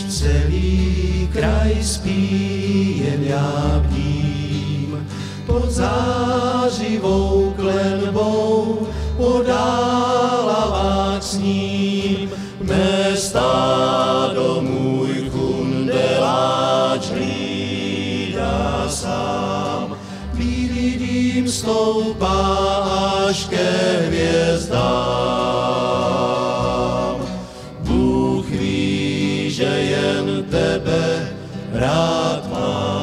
celý kraj spí, jen já bdím. Pod zářivou klenbou podálavák sním, mé stádo můj kundeláč hlídá sám. Bílý dým stoupá až ke hvězdám. Rád mám.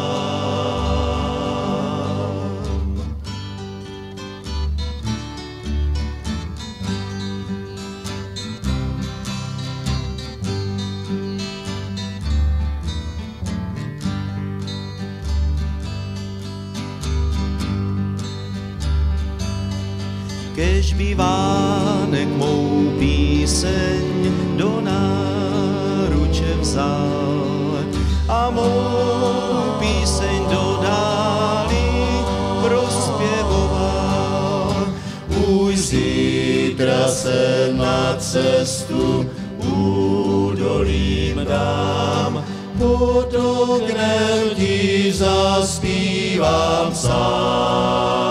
Kež by vánek mou píseň do náruče vzal píseň. Už cestu údolím dám, pod oknem ti zaspívám sám.